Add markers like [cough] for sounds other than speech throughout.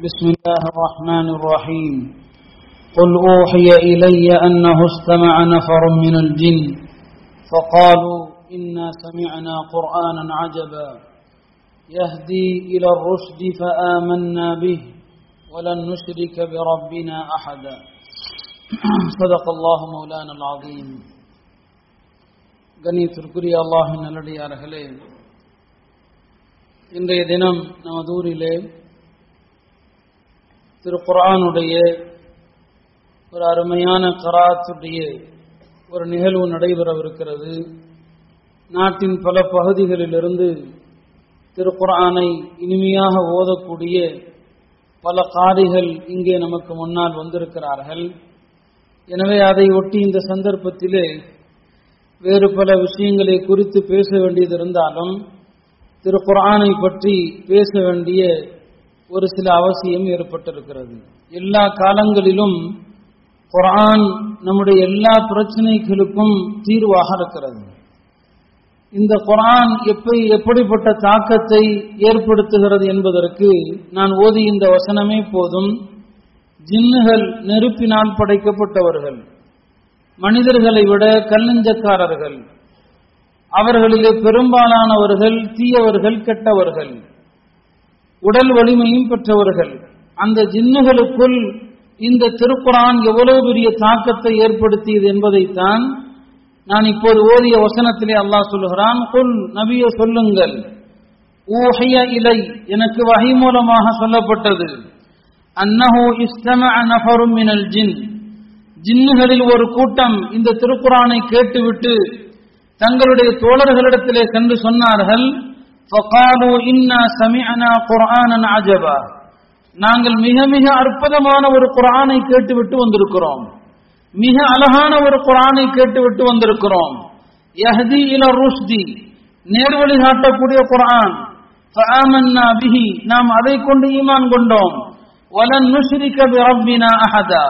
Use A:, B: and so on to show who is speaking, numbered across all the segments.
A: بسم الله الرحمن الرحيم قل أوحي إلي أنه استمع نفر من الجن فقالوا إنا سمعنا قرآنا عجبا يهدي إلى الرشد فآمنا به ولن نشرك بربنا أحدا [clears throat] صدق الله مولانا العظيم கண்ணியத்திற்குரிய அல்லாஹின் நல்லடியார்களே இன்றைய தினம் நமது ஊரிலே திரு குரானுடைய ஒரு அருமையான கராத்துடைய ஒரு நிகழ்வு நடைபெறவிருக்கிறது. நாட்டின் பல பகுதிகளிலிருந்து திருக்குறானை இனிமையாக ஓதக்கூடிய பல காரிகள் இங்கே நமக்கு முன்னால் வந்திருக்கிறார்கள். எனவே அதை ஒட்டி இந்த சந்தர்ப்பத்திலே வேறு பல விஷயங்களை குறித்து பேச வேண்டியது இருந்தாலும் திரு பற்றி பேச வேண்டிய ஒரு சில அவசியம் ஏற்பட்டிருக்கிறது. எல்லா காலங்களிலும் குரான் நம்முடைய எல்லா பிரச்சனைகளுக்கும் தீர்வாக இருக்கிறது. இந்த குரான் எப்படி எப்படிப்பட்ட தாக்கத்தை ஏற்படுத்துகிறது என்பதற்கு நான் ஓதி இந்த வசனமே போதும். ஜின்னுகள் நெருப்பினால் படைக்கப்பட்டவர்கள் மனிதர்களை விட கல்லஞ்சக்காரர்கள் அவர்களிலே பெரும்பாலானவர்கள் தீயவர்கள் கெட்டவர்கள். உடல் வலிமையும் பெற்றவர்கள். அந்த ஜின்னுகளுக்குள் இந்த திருக்குறான் எவ்வளவு பெரிய தாக்கத்தை ஏற்படுத்தியது என்பதைத்தான் நான் இப்போது ஓதிய வசனத்திலே அல்லாஹ் சொல்லுகிறான் குல் நபிய சொல்லுங்கள். ஊஹைய இலை எனக்கு வகை மூலமாக சொல்லப்பட்டது. அன்னஹு இஸ்தம நஃபரும் மினல் ஜின். ஜின்னுகளில் ஒரு கூட்டம் இந்த திருக்குறானை கேட்டுவிட்டு தங்களுடைய தோழர்களிடத்திலே சென்று சொன்னார்கள் فقالوا إنا سمعنا قرآنا عجبا நாங்கள் மிக மிக அற்புதமான ஒரு குரானை கேட்டுவிட்டு வந்திருக்கிறோம் மிக அழகான ஒரு குரானை கேட்டுவிட்டு வந்திருக்கிறோம் யஹதி இல ருஷ்தி நேர்வழி காட்டக்கூடிய குரான் فآمنا به நாம் அதை கொண்டு ஈமான் கொண்டோம் வலன் நுஷ்ரிக பிரப்பினா அஹதா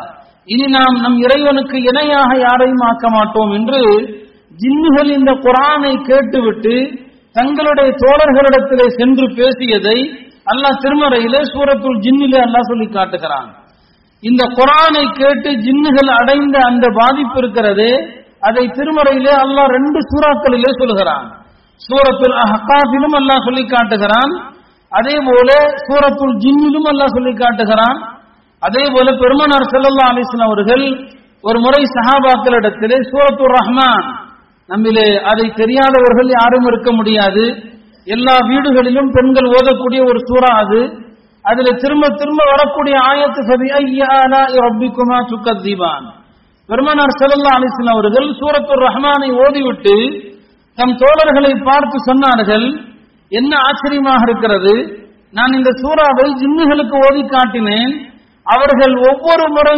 A: இனி நாம் நம் இறைவனுக்கு இணையாக யாரையும் ஆக்க மாட்டோம் என்று ஜின்னுகள் இந்த குரானை கேட்டுவிட்டு தங்களுடைய தோழர்களிடத்திலே சென்று பேசியதை அல்லாஹ் திருமறையிலே சூரத்துள் ஜின்னிலே அல்லாஹ் சொல்லி காட்டுகிறான். இந்த குரானை கேட்டு ஜின்னுகள் அடைந்த அந்த பாதிப்பு இருக்கிறது அதை திருமறையிலே அல்லாஹ் ரெண்டு சூறாக்களிலே சொல்கிறான் சூரத்துல் அஹ்காஃபிலும் அல்லாஹ் சொல்லி காட்டுகிறான் அதே போல சூரத்துல் ஜின்னிலும் அல்லாஹ் சொல்லி காட்டுகிறான். அதே போல பெருமனார் செல்லல்லா அலிஸ்லாம் அவர்கள் ஒரு முறை சஹாபாக்களிடத்திலே சூரத்துல் ரஹ்மான் நம்மிலே அதை தெரியாதவர்கள் யாரும் இருக்க முடியாது. எல்லா வீடுகளிலும் பெண்கள் ஓதக்கூடிய ஒரு சூறா அது. அதுல திரும்ப திரும்ப வரக்கூடிய ஆயத்து சபி ஐயா ரப்பிக்குமா சுக்கத்தீபான் பெருமனார் செல்லல்லா அலிஸ்லாம் அவர்கள் சூரத்துர் ரஹ்மானை ஓதிவிட்டு தம் தோழர்களை பார்த்து சொன்னார்கள் என்ன ஆச்சரியமாக இருக்கிறது? நான் இந்த சூறாவை ஜின்னுகளுக்கு ஓதி காட்டினேன். அவர்கள் ஒவ்வொரு முறை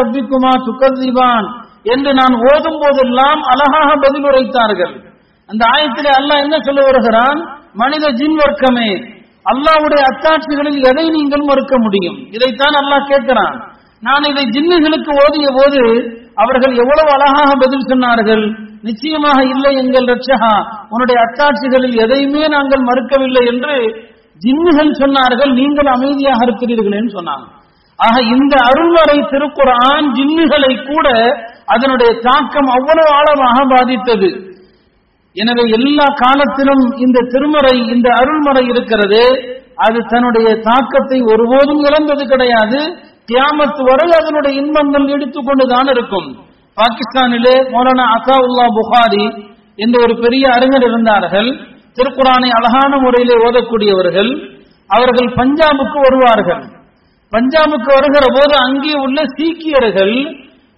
A: ரப்பிக்குமா சுக்கதீபான் என்று நான் ஓதும் போதெல்லாம் அழகாக பதில் உரைத்தார்கள். அந்த ஆயத்திலே அல்லாஹ் என்ன சொல்ல வருகிறான்? மனித ஜின் வர்க்கமே அல்லாவுடைய அத்தாட்சிகளில் எதை நீங்கள் மறுக்க முடியும்? இதைத்தான் அல்லாஹ் கேட்கிறான். நான் இதை ஜின்னுகளுக்கு ஓதிய போது அவர்கள் எவ்வளவு அழகாக பதில் சொன்னார்கள்? நிச்சயமாக இல்லை எங்கள் ரட்சகா உன்னுடைய அத்தாட்சிகளில் எதையுமே நாங்கள் மறுக்கவில்லை என்று ஜின்னுகள் சொன்னார்கள் நீங்கள் அமைதியாக இருக்கிறீர்கள் என்று சொன்னாங்க. ஆக இந்த அருள்வரை திருக்குறான் ஜின்னுகளை கூட அதனுடைய தாக்கம் அவ்வளவு ஆழமாக பாதித்தது. எனவே எல்லா காலத்திலும் இந்த திருமறை இந்த அருள்மறை இருக்கிறது. அது தன்னுடைய தாக்கத்தை ஒருபோதும் இழந்தது கிடையாது. தியாமத்து வரை அதனுடைய இன்பங்கள் எடுத்துக்கொண்டுதான் இருக்கும். பாகிஸ்தானிலே மௌலானா அசாவுல்லா புகாரி என்ற ஒரு பெரிய அறிஞர் இருந்தார்கள். திருக்குறானை அழகான முறையிலே ஓதக்கூடியவர்கள். அவர்கள் பஞ்சாபுக்கு வருவார்கள். பஞ்சாபுக்கு வருகிற போது அங்கே உள்ள சீக்கியர்கள்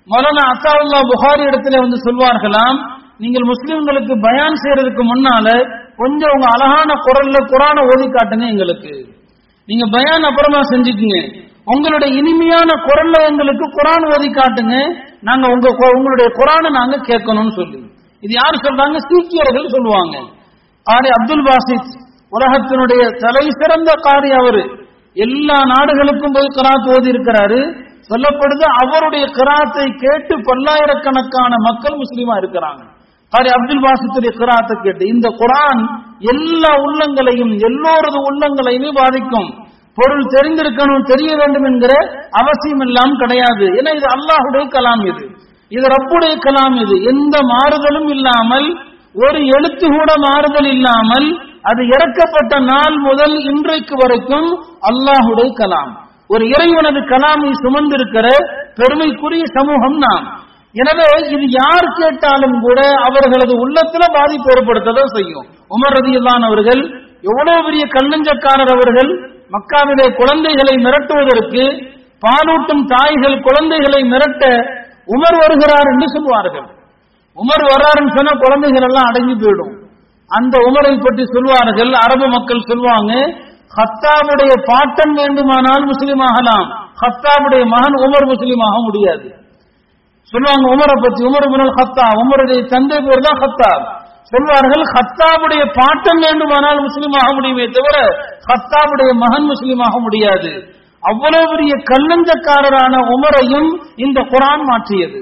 A: மௌலானா அசாவுல்லா புகாரி இடத்துல வந்து சொல்வார்களாம் நீங்கள் முஸ்லிம்களுக்கு பயான் செய்யறதுக்கு முன்னால கொஞ்சம் உங்க அழகான குரல்ல குரான ஓதி காட்டுங்க எங்களுக்கு. நீங்க பயான் அப்புறமா செஞ்சுக்குங்க. உங்களுடைய இனிமையான குரல்ல எங்களுக்கு குரான் ஓதி காட்டுங்க. நாங்க உங்க உங்களுடைய குரானை நாங்க கேட்கணும்னு சொல்லி. இது யாரு சொல்றாங்க? சீக்கியர்கள் சொல்லுவாங்க. காரி அப்துல் பாசித் உலகத்தினுடைய தலை சிறந்த காரி அவரு. எல்லா நாடுகளுக்கும் போய் கராத் ஓதி இருக்கிறாரு சொல்லப்படுது அவருடைய கிராத்தை கேட்டு பல்லாயிரக்கணக்கான மக்கள் முஸ்லீமா இருக்கிறாங்க. ஹரி அப்துல் வாசித்துடைய கிராத்தை கேட்டு. இந்த குரான் எல்லா உள்ளங்களையும் எல்லோரது உள்ளங்களையுமே பாதிக்கும். பொருள் தெரிந்திருக்கணும் தெரிய வேண்டும் என்கிற அவசியம் எல்லாம் கிடையாது. ஏன்னா இது அல்லாஹுடைய கலாம் இது. இது ரப்புடைய கலாம் இது. எந்த மாறுதலும் இல்லாமல் ஒரு எழுத்து கூட மாறுதல் இல்லாமல் அது இறக்கப்பட்ட நாள் முதல் இன்றைக்கு வரைக்கும் அல்லாஹுடைய கலாம். ஒரு இறைவனது கலாமை சுமந்திருக்கிற பெருமைக்குரிய சமூகம் நாம். எனவே இது யார் கேட்டாலும் கூட அவர்களது உள்ளத்துல பாதிப்பு ஏற்படுத்ததான் செய்யும். உமர் ரதியுல்லான் அவர்கள் எவ்வளவு பெரிய கல்லஞ்சக்காரர் அவர்கள் மக்காவிலே குழந்தைகளை மிரட்டுவதற்கு பாலூட்டும் தாய்கள் குழந்தைகளை மிரட்ட உமர் வருகிறார் என்று சொல்வார்கள். உமர் வர்றாருன்னு சொன்னா குழந்தைகள் எல்லாம் அடங்கி போயிடும். அந்த உமரை பற்றி சொல்வார்கள் அரபு மக்கள் சொல்லுவாங்க ஹத்தாவுடைய பாட்டன் வேண்டுமானால் முஸ்லீம் ஆகலாம். ஹத்தாவுடைய மகன் உமர் முஸ்லீம் ஆக முடியாது. சொல்லுவாங்க உமரை பற்றி உமர் பின் ஹத்தா உமருடைய தந்தை பேர் தான் ஹத்தா சொல்வார்கள் ஹத்தாவுடைய பாட்டன் வேண்டுமானால் முஸ்லீம் ஆக முடியுமே தவிர ஹத்தாவுடைய மகன் முஸ்லீம் ஆக முடியாது. அவ்வளவு பெரிய கல்லஞ்சக்காரரான உமரையும் இந்த குரான் மாற்றியது.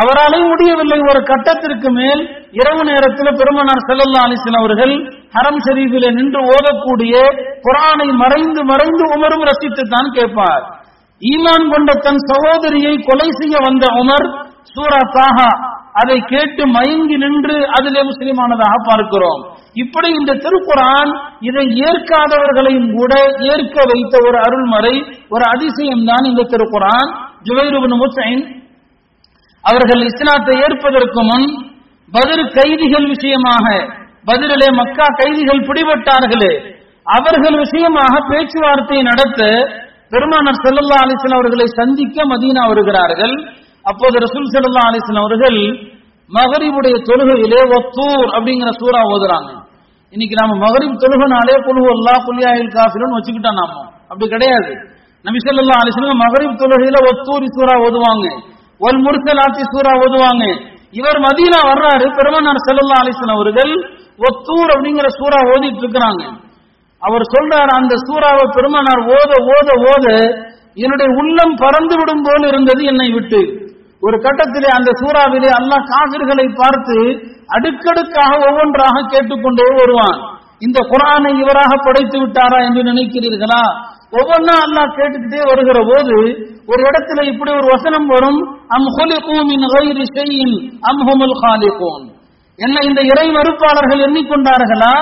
A: அவராலே முடியவில்லை. ஒரு கட்டத்திற்கு மேல் இரவு நேரத்தில் பெருமனார் செல்லல்லா அலிசன் அவர்கள் ஹரம் ஷரீஃபில் நின்று ஓதக்கூடிய குரானை மறைந்து மறைந்து உமரும் ரசித்து தான் கேட்பார். ஈமான் கொண்ட தன் சகோதரியை கொலை செய்ய வந்த உமர் சூரா தாஹா அதை கேட்டு மயங்கி நின்று அதிலே முஸ்லிமானதாக பார்க்கிறோம். இப்படி இந்த திருக்குரான் இதை ஏற்காதவர்களையும் கூட ஏற்க வைத்த ஒரு அருள்மறை ஒரு அதிசயம் தான் இந்த திருக்குரான் ஜுவைருபின் முசைன் அவர்கள் இஸ்லாத்தை ஏற்பதற்கு முன் பதில் கைதிகள் விஷயமாக பதிலே மக்கா கைதிகள் பிடிபட்டார்களே அவர்கள் விஷயமாக பேச்சுவார்த்தை நடத்த பெருமானர் செல்லல்லா அலிசன் அவர்களை சந்திக்க மதீனா வருகிறார்கள். அப்போது ரசூல் செல்லல்லா அலிசன் அவர்கள் மகரிபுடைய தொழுகையிலே ஒத்தூர் அப்படிங்கிற சூறா ஓதுறாங்க. இன்னைக்கு நாம மகரிப் தொழுகனாலே குழுவல்லா புலியாயில் காஃபிலும் வச்சுக்கிட்டோம் நாம. அப்படி கிடையாது. நபி சொல்லா மகரிப் தொழுகையில ஒத்தூரி சூறா ஓதுவாங்க. ஒல் முர்சலாத்தி சூறா ஓதுவாங்க. இவர் மதீனா வர்றாரு பெருமனார் செல்லல்லா அலிசன் அவர்கள் ஒத்தூர் அப்படிங்கிற சூறா ஓதிட்டு இருக்கிறாங்க. அவர் சொல்றாரு அந்த சூறாவை பெருமனார் ஓத ஓத ஓத என்னுடைய உள்ளம் பறந்து விடும் போல் இருந்தது என்னை விட்டு. ஒரு கட்டத்திலே அந்த சூறாவிலே அல்லாஹ் காவிர்களை பார்த்து அடுக்கடுக்காக ஒவ்வொன்றாக கேட்டுக்கொண்டே வருவான். இந்த குரானை இவராக படைத்து விட்டாரா என்று நினைக்கிறீர்களா? ஒவ்வொன்றா அல்லாஹ் கேட்டுக்கிட்டே வருகிற போது ஒரு இடத்துல இப்படி ஒரு வசனம் வரும் அம் ஹொலிகூமின் இன் கைரி அம் ஹுமுல் காலிகூன் என்ன இந்த இறை மறுப்பாளர்கள் எண்ணிக்கொண்டார்களா?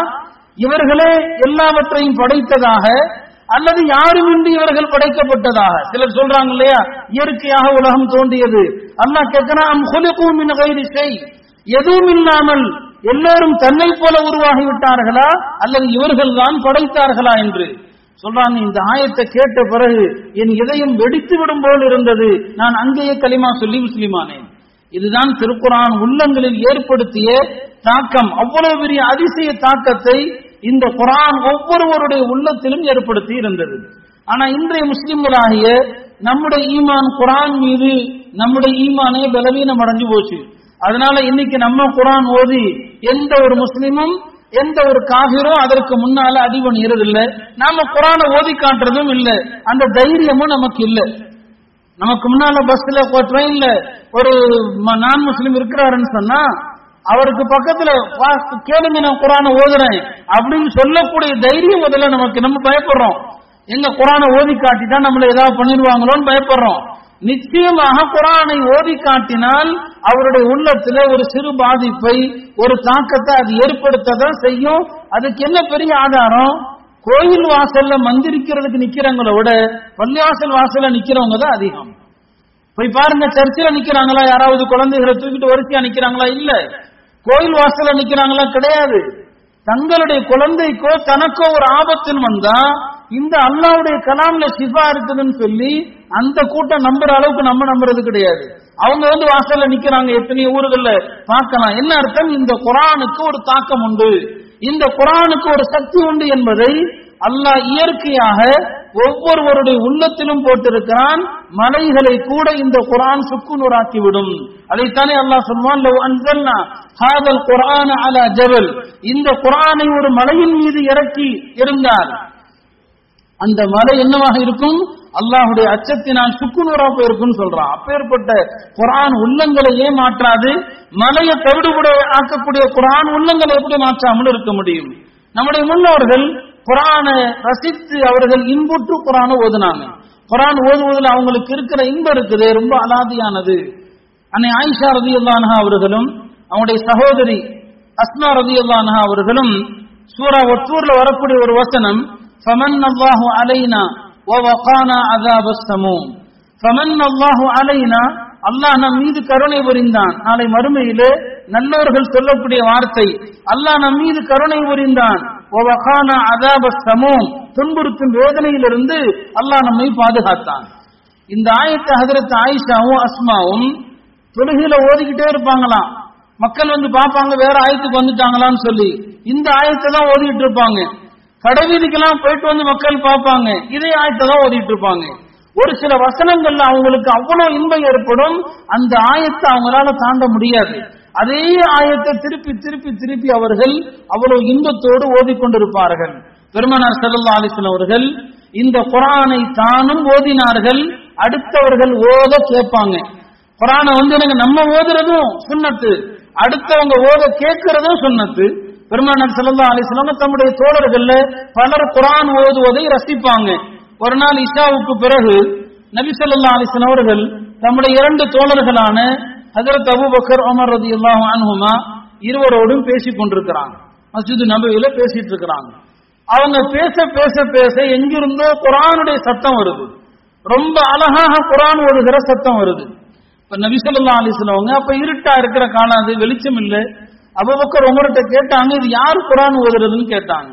A: இவர்களே எல்லாவற்றையும் படைத்ததாக அல்லது யாருமின்றி இவர்கள் படைக்கப்பட்டதாக? சிலர் சொல்றாங்க இல்லையா இயற்கையாக உலகம் தோன்றியது. அல்லாஹ் கேட்கிறான் அம் ஹுலிகூம் இன் கைரி எதுவும் இல்லாமல் எல்லாரும் தன்னை போல உருவாகி விட்டார்களா அல்லது இவர்கள் தான் படைத்தார்களா என்று? சொல்றாங்க இந்த ஆயத்தை கேட்ட பிறகு என் இதயம் வெடித்து விடும் போல் இருந்தது. நான் அங்கேயே களிமா சொல்லி முஸ்லிமானேன். இதுதான் திருக்குரான் உள்ளங்களில் ஏற்படுத்திய தாக்கம். அவ்வளவு பெரிய அதிசய தாக்கத்தை இந்த குரான் ஒவ்வொருவருடைய உள்ளத்திலும் ஏற்படுத்தி இருந்தது. ஆனா இன்றைய முஸ்லிம்களாகிய நம்முடைய ஈமான் குரான் மீது நம்முடைய ஈமானே பலவீனம் அடைஞ்சு போச்சு. அதனால இன்னைக்கு நம்ம குரான் ஓதி எந்த ஒரு முஸ்லிமும் எந்த ஒரு காபிரும் அதற்கு முன்னால அடிபணிகிறது இல்லை நாம குரானை ஓதி காட்டுறதும் இல்லை. அந்த தைரியமும் நமக்கு இல்லை. நமக்கு முன்னால பஸ்ல ட்ரெயின்ல ஒரு நான் முஸ்லீம் இருக்கிறாருன்னு சொன்னா அவருக்கு பக்கத்துல கேளுங்க நான் குரானை ஓதுறேன் அப்படின்னு சொல்லக்கூடிய தைரியம் முதல்ல நமக்கு. நம்ம பயப்படுறோம். எங்க குரானை ஓதி காட்டிட்டா நம்மள ஏதாவது பண்ணிடுவாங்களோன்னு பயப்படுறோம். நிச்சயமாக குரானை ஓதி காட்டினால் அவருடைய உள்ளத்துல ஒரு சிறு பாதிப்பை ஒரு தாக்கத்தை அது ஏற்படுத்ததான் செய்யும். அதுக்கு என்ன பெரிய ஆதாரம்? கோயில் வாசல்ல மந்திரிக்கிறதுக்கு நிக்கிறவங்கள விட பள்ளிவாசல் வாசல்ல நிக்கிறவங்க தான் அதிகம். போய் பாருங்க சர்ச்சில் நிக்கிறாங்களா? யாராவது குழந்தைகளை தூக்கிட்டு வரிசையா நிக்கிறாங்களா? இல்ல. கோயில் வாசல்ல நிக்கிறாங்களா? கிடையாது. தங்களுடைய குழந்தைக்கோ தனக்கோ ஒரு ஆபத்தில் வந்தா இந்த அல்லாவுடைய கலாம்ல சிஃபா இருக்குதுன்னு சொல்லி அந்த கூட்டம் நம்புற அளவுக்கு நம்ம நம்புறது கிடையாது. அவங்க வந்து வாசல்ல நிக்கிறாங்க எத்தனையோ ஊர்கள்ல பார்க்கலாம். என்ன அர்த்தம்? இந்த குரானுக்கு ஒரு தாக்கம் உண்டு. இந்த குரானுக்கு ஒரு சக்தி உண்டு என்பதை அல்லாஹ் இயற்கையாக ஒவ்வொருவருடைய உள்ளத்திலும் போட்டிருக்கிறான். மலைகளை கூட இந்த குரான் சுக்குநூறாக்கி விடும். அதைத்தானே அல்லாஹ் சொல்வான் ஹாதல் குரான் அலா ஜபல். இந்த குரானை ஒரு மலையின் மீது இறக்கி இருந்தால் அந்த மலை என்னவாக இருக்கும்? அல்லாஹுடைய அச்சத்தினால் சுக்குநூறா போயிருக்கும் சொல்றான். அப்பேற்பட்ட குரான் உள்ளங்களை ஏன் மாற்றாது? மலையை தவிடுபட ஆக்கக்கூடிய குரான் உள்ளங்களை எப்படி மாற்றாமல் இருக்க முடியும்? நம்முடைய முன்னோர்கள் குரானை ரசித்து அவர்கள் இன்புற்று குரானை ஓதுனாங்க. குரான் ஓதுவதில் அவங்களுக்கு இருக்கிற இன்பம் இருக்குது ரொம்ப அலாதியானது. அன்னை ஆயிஷா ரதி அல்லானஹா அவர்களும் அவனுடைய சகோதரி அஸ்மா ரதி அல்லானஹா அவர்களும் சூரா ஒற்றூர்ல வரக்கூடிய ஒரு வசனம் ஃபமன் அல்லாஹு அலைனா ووقانا عذاب السموم فمن الله علينا அல்லாஹ் நம் மீது கருணை புரிந்தான் நாளை மறுமையிலே நல்லவர்கள் சொல்லக்கூடிய வார்த்தை அல்லாஹ் நம் மீது கருணை புரிந்தான் ووقانا عذاب السموم துன்புறுத்தும் வேதனையிலிருந்து அல்லாஹ் நம்மை பாதுகாத்தான் இந்த ஆயத்தை ஹதரத் ஆயிஷாவும் அஸ்மாவும் தொழுகையில ஓதிக்கிட்டே இருப்பாங்களாம் மக்கள் வந்து பார்ப்பாங்க வேற ஆயத்துக்கு வந்துட்டாங்களான்னு சொல்லி இந்த ஆயத்தை தான் ஓதிட்டு இருப்பாங்க கடைவீதிக்கெல்லாம் போயிட்டு வந்து மக்கள் பார்ப்பாங்க. இதே ஆயத்தை தான் ஓதிட்டு இருப்பாங்க. ஒரு சில வசனங்கள்ல அவங்களுக்கு அவ்வளவு இன்பம் ஏற்படும். அந்த ஆயத்தை அவங்களால தாண்ட முடியாது. அதே ஆயத்தை திருப்பி திருப்பி திருப்பி அவர்கள் அவ்வளவு இன்பத்தோடு ஓதிக்கொண்டிருப்பார்கள். பெருமனார் செல்லல்லா அலிஸ்லாம் அவர்கள் இந்த குரானை தானும் ஓதினார்கள். அடுத்தவர்கள் ஓத கேட்பாங்க. குரானை வந்து எனக்கு நம்ம ஓதுறதும் சுண்ணத்து. அடுத்தவங்க ஓத கேட்கறதும் சுண்ணத்து. பெருமானார் செல்லல்லா அலிஸ்லாம தம்முடைய தோழர்கள்ல பலர் குரான் ஓதுவதை ரசிப்பாங்க. ஒரு நாள் இஷாவுக்கு பிறகு நபி சொல்லா அலிஸ்லாம் அவர்கள் தம்முடைய இரண்டு தோழர்களான ஹஜரத் அபூபக்கர் அமர் ரதி அல்லாஹுமா இருவரோடும் பேசிக் கொண்டிருக்கிறாங்க. மஸ்ஜித் நபியில பேசிட்டு இருக்கிறாங்க. அவங்க பேச பேச பேச எங்கிருந்தோ குரானுடைய சத்தம் வருது. ரொம்ப அழகாக குரான் ஓடுகிற சத்தம் வருது. இப்ப நபிசல்லா அலிஸ்லவங்க அப்ப இருட்டா இருக்கிற காலம் அது வெளிச்சம் இல்லை. அபுபக்கர் உமர்கிட்ட கேட்டாங்க இது யார் குரான் ஓதுறதுன்னு கேட்டாங்க.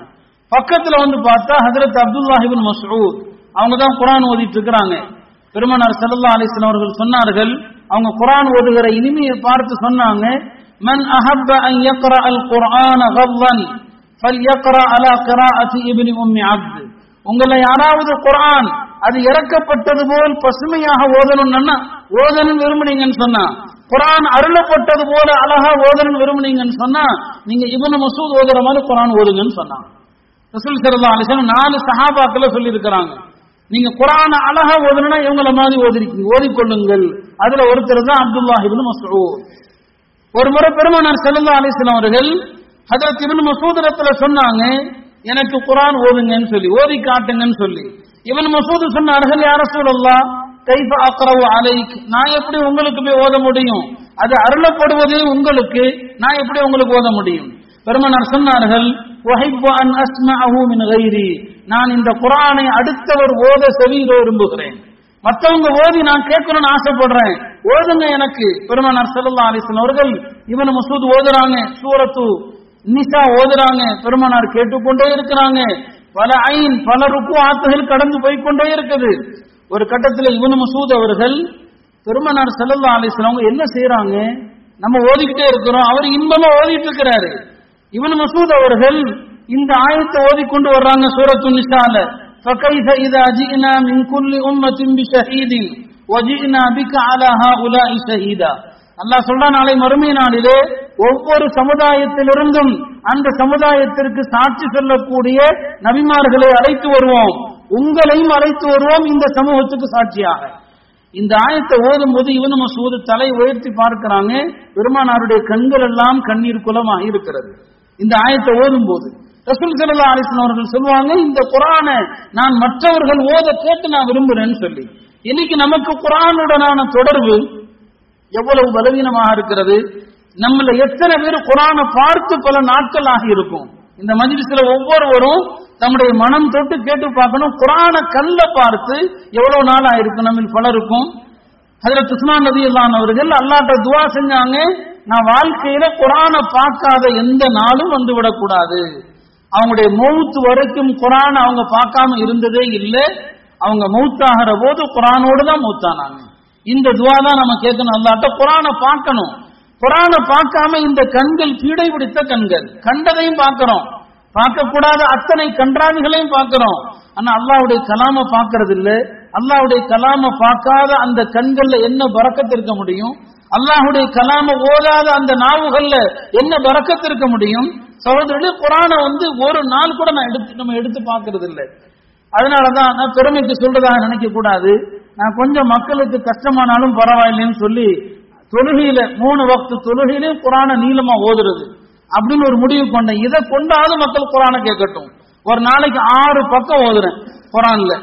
A: பக்கத்துல வந்து பார்த்தா ஹஜரத் அப்துல்லாஹிபின் மசூத் அவங்க தான் குரான் ஓதிட்டு இருக்கிறாங்க. பெருமனார் சல்லா அலிஸ்லாம் அவர்கள் சொன்னார்கள் அவங்க குரான் ஓதுகிற இனிமையை பார்த்து சொன்னாங்க மன் அஹப்ப அன் யக்ரா அல் குர்ஆன ஃபல் ஃபல்யக்ரா அலா கிராஅத்தி இப்னி உம்மி அப்த். உங்களை யாராவது குர்ஆன் அது இறக்கப்பட்டது போல் பசுமையாக ஓதணும்னா ஓதணும் விரும்புனீங்கன்னு சொன்னா குரான் அருளப்பட்டது போல அழகா ஓதணும் விரும்புனீங்கன்னு சொன்னா நீங்க இவன மசூத் ஓதுற மாதிரி குரான் ஓதுங்கன்னு சொன்னாங்க. ரசூல் சல்லா அலிஸ்லாம் நாலு சஹாபாக்களை சொல்லி இருக்கிறாங்க நீங்க குரான அழகா ஓதுனா இவங்கள மாதிரி ஓதிருக்கீங்க. ஓதிக்கொள்ளுங்கள். அதுல ஒருத்தர் தான் அப்துல்லா இபின் மசூத். ஒரு முறை பெருமானார் ஸல்லல்லாஹு அலிஸ்லாம் அவர்கள் ஹதரத் இபின் மசூதரத்துல சொன்னாங்க எனக்கு குரான் ஓதுங்கன்னு சொல்லி ஓதி காட்டுங்கன்னு சொல்லி. இவன் மசூது சொன்னார்கள் யார சூழல்லா கைஃப அக்ரவு அலைக் நான் எப்படி உங்களுக்கு போய் ஓத முடியும்? அது அருளப்படுவதே உங்களுக்கு நான் எப்படி உங்களுக்கு ஓத முடியும்? பெருமனார் சொன்னார்கள் கைரி நான் இந்த குரானை அடுத்தவர் ஓத செவியிட விரும்புகிறேன். மத்தவங்க ஓதி நான் கேட்கணும்னு ஆசைப்படுறேன். ஓதுங்க எனக்கு. பெருமனார் செல்லா அலிசன் அவர்கள் இவன் மசூத் ஓதுறாங்க சூரத்து நிசா ஓதுறாங்க. பெருமனார் கேட்டுக்கொண்டே இருக்கிறாங்க. பல ஐன் பல ருக்கு ஆத்துகள் கடந்து போய்க்கொண்டே இருக்குது ஒரு கட்டத்துல இவனு மசூத் அவர்கள் பெருமனார் ஸல்லல்லாஹு அலைஹி வஸல்லம் அவங்க என்ன செய்யறாங்க நம்ம ஓதிக்கிட்டே இருக்கிறோம் அவர் இன்பமா ஓதிட்டு இருக்கிறாரு இவனு மசூத் அவர்கள் இந்த ஆயத்தை ஓதிக்கொண்டு வர்றாங்க சூரத்து நிசால فكيف إذا جئنا من كل أمة بشهيد وجئنا بك على هؤلاء شهيدا அல்லாஹ் சொல்றான் நாளை மறுமை நாளிலே ஒவ்வொரு சமுதாயத்திலிருந்தும் அந்த சமுதாயத்திற்கு சாட்சி சொல்லக்கூடிய நபிமார்களை அழைத்து வருவோம். உங்களையும் அழைத்து வருவோம் இந்த சமூகத்துக்கு சாட்சியாக. இந்த ஆயத்தை ஓதும் போது இவனு மசூது தலை உயர்த்தி பார்க்கிறாங்க. பெருமானாருடைய கண்கள் எல்லாம் கண்ணீர் குலமாக இருக்கிறது. இந்த ஆயத்தை ஓதும் போது ரசூல் சல்லா அலிஸ்லாம் அவர்கள் சொல்லுவாங்க இந்த குரானை நான் மற்றவர்கள் ஓத கேட்டு நான் விரும்புறேன்னு சொல்லி. இன்னைக்கு நமக்கு குரானுடனான தொடர்பு எவ்வளவு பலவீனமாக இருக்கிறது? நம்மள எத்தனை பேர் குரானை பார்த்து பல நாட்கள் ஆகி இருக்கும். இந்த மஜ்லிஸ்ல ஒவ்வொருவரும் தம்முடைய மனம் தொட்டு கேட்டு பார்க்கணும். குரானை கல்ல பார்த்து எவ்வளவு நாள் ஆயிருக்கும் நம்ம பலருக்கும். அதுல கிருஷ்ணா நதி அல்லான் அவர்கள் அல்லாட்ட துவா செஞ்சாங்க. நான் வாழ்க்கையில குரானை பார்க்காத எந்த நாளும் வந்து விடக்கூடாது அவங்களுடைய மௌத்து வரைக்கும் குரான் அவங்க பார்க்காம இருந்ததே இல்லை. அவங்க மௌத்தாகிற போது குரானோடு தான் மௌத்தானாங்க. இந்த துவா தான் நம்ம கேட்கணும். அல்லாட்ட குரானை பார்க்கணும். குரானை பார்க்காம இந்த கண்கள் பீடை பிடித்த கண்கள். கண்டதையும் பார்க்கிறோம். பார்க்கக்கூடாத அத்தனை கன்றாவிகளையும் பார்க்கிறோம். ஆனா அல்லாவுடைய கலாம பார்க்கறது இல்ல அல்லாவுடைய கலாம பார்க்காத அந்த கண்கள்ல என்ன பறக்கத்திருக்க முடியும்? அல்லாஹுடைய கலாம ஓதாத அந்த நாவுகள்ல என்ன பறக்கத்திருக்க முடியும்? சகோதரர்களே குரானை வந்து ஒரு நாள் கூட நான் எடுத்து நம்ம எடுத்து பார்க்கறது இல்லை அதனாலதான் நான் பெருமைக்கு சொல்றதாக நினைக்க கூடாது நான் கொஞ்சம் மக்களுக்கு கஷ்டமானாலும் பரவாயில்லைன்னு சொல்லி தொழுகையில மூணு வக்து தொழுகையிலே குரானை நீளமா ஓதுறது. அப்படின்னு ஒரு முடிவு கொண்டேன் இதை கொண்டாலும் மக்கள் குரானை கேட்கட்டும். ஒரு நாளைக்கு ஆறு பக்கம் ஓதுறேன் குரான்ல.